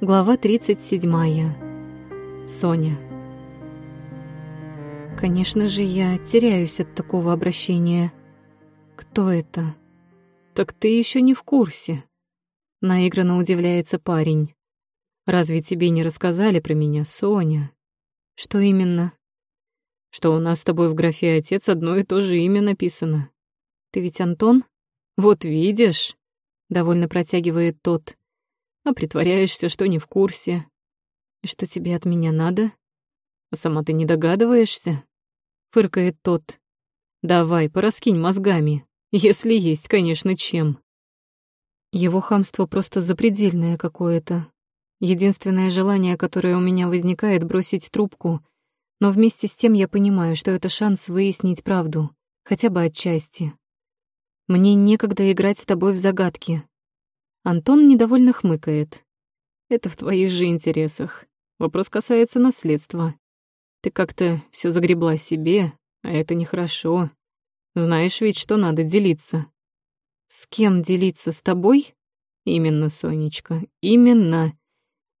Глава 37. Соня. Конечно же, я теряюсь от такого обращения. Кто это? Так ты еще не в курсе. Наигранно удивляется парень. Разве тебе не рассказали про меня, Соня? Что именно? Что у нас с тобой в графе «отец» одно и то же имя написано. Ты ведь Антон? Вот видишь, довольно протягивает тот а притворяешься, что не в курсе. И что тебе от меня надо? А сама ты не догадываешься? Фыркает тот. Давай, пораскинь мозгами, если есть, конечно, чем. Его хамство просто запредельное какое-то. Единственное желание, которое у меня возникает, бросить трубку, но вместе с тем я понимаю, что это шанс выяснить правду, хотя бы отчасти. Мне некогда играть с тобой в загадки, Антон недовольно хмыкает. Это в твоих же интересах. Вопрос касается наследства. Ты как-то все загребла себе, а это нехорошо. Знаешь ведь, что надо делиться. С кем делиться, с тобой? Именно, Сонечка, именно.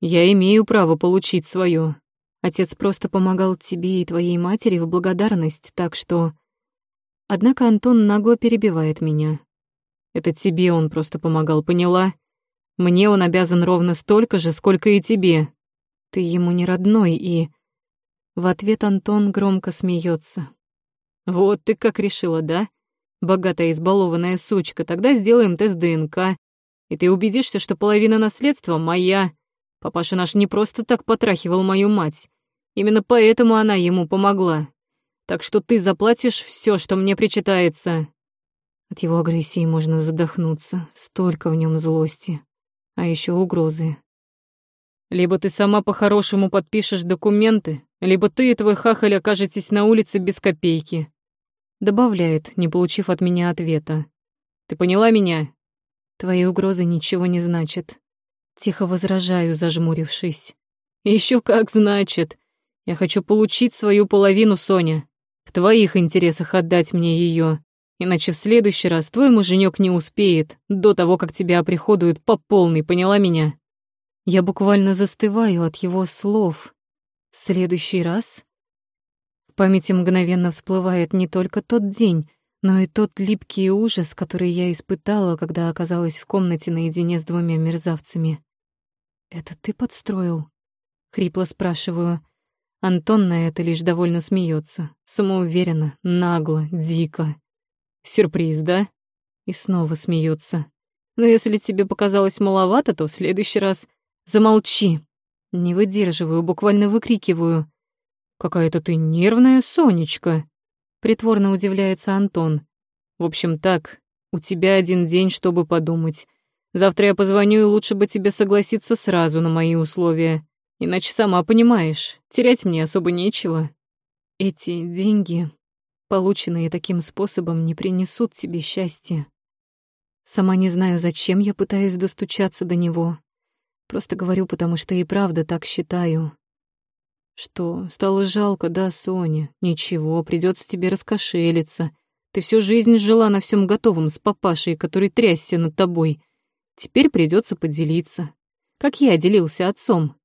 Я имею право получить свое. Отец просто помогал тебе и твоей матери в благодарность, так что... Однако Антон нагло перебивает меня. Это тебе он просто помогал, поняла? Мне он обязан ровно столько же, сколько и тебе. Ты ему не родной и...» В ответ Антон громко смеется. «Вот ты как решила, да? Богатая избалованная сучка, тогда сделаем тест ДНК, и ты убедишься, что половина наследства моя. Папаша наш не просто так потрахивал мою мать. Именно поэтому она ему помогла. Так что ты заплатишь все, что мне причитается. От его агрессии можно задохнуться, столько в нем злости, а еще угрозы. Либо ты сама по-хорошему подпишешь документы, либо ты и твой хахаль окажетесь на улице без копейки. Добавляет, не получив от меня ответа. Ты поняла меня? Твои угрозы ничего не значат. Тихо возражаю, зажмурившись. Еще как значит. Я хочу получить свою половину, Соня. В твоих интересах отдать мне ее. Иначе в следующий раз твой муженек не успеет до того, как тебя оприходуют по полной, поняла меня? Я буквально застываю от его слов. В следующий раз? В памяти мгновенно всплывает не только тот день, но и тот липкий ужас, который я испытала, когда оказалась в комнате наедине с двумя мерзавцами. «Это ты подстроил?» — хрипло спрашиваю. Антон на это лишь довольно смеется, самоуверенно, нагло, дико. Сюрприз, да? И снова смеется. Но если тебе показалось маловато, то в следующий раз замолчи. Не выдерживаю, буквально выкрикиваю. Какая-то ты нервная, Сонечка. Притворно удивляется Антон. В общем, так, у тебя один день, чтобы подумать. Завтра я позвоню, и лучше бы тебе согласиться сразу на мои условия. Иначе сама понимаешь, терять мне особо нечего. Эти деньги полученные таким способом, не принесут тебе счастья. Сама не знаю, зачем я пытаюсь достучаться до него. Просто говорю, потому что и правда так считаю. Что, стало жалко, да, Соня? Ничего, придется тебе раскошелиться. Ты всю жизнь жила на всем готовом с папашей, который трясся над тобой. Теперь придется поделиться. Как я делился отцом.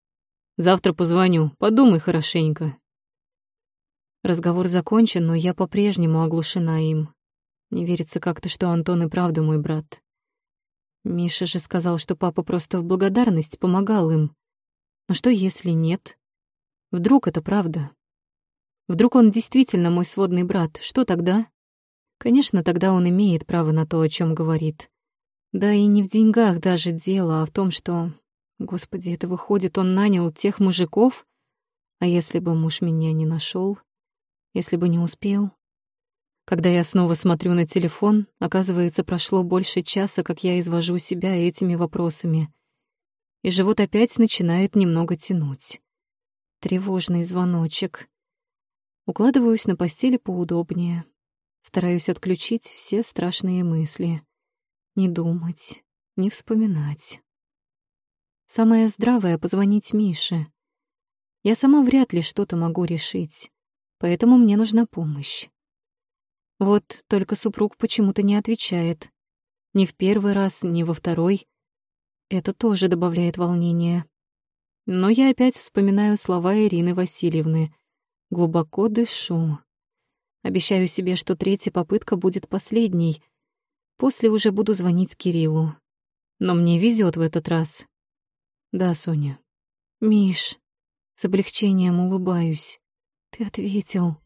Завтра позвоню, подумай хорошенько. Разговор закончен, но я по-прежнему оглушена им. Не верится как-то, что Антон и правда мой брат. Миша же сказал, что папа просто в благодарность помогал им. Но что если нет? Вдруг это правда? Вдруг он действительно мой сводный брат? Что тогда? Конечно, тогда он имеет право на то, о чем говорит. Да и не в деньгах даже дело, а в том, что... Господи, это выходит, он нанял тех мужиков? А если бы муж меня не нашел? Если бы не успел. Когда я снова смотрю на телефон, оказывается, прошло больше часа, как я извожу себя этими вопросами. И живот опять начинает немного тянуть. Тревожный звоночек. Укладываюсь на постели поудобнее. Стараюсь отключить все страшные мысли. Не думать, не вспоминать. Самое здравое — позвонить Мише. Я сама вряд ли что-то могу решить поэтому мне нужна помощь. Вот только супруг почему-то не отвечает. Ни в первый раз, ни во второй. Это тоже добавляет волнения. Но я опять вспоминаю слова Ирины Васильевны. Глубоко дышу. Обещаю себе, что третья попытка будет последней. После уже буду звонить Кириллу. Но мне везет в этот раз. Да, Соня. Миш, с облегчением улыбаюсь. Ты ответил.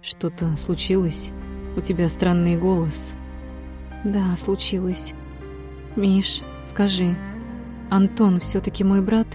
Что-то случилось? У тебя странный голос. Да, случилось. Миш, скажи, Антон все таки мой брат?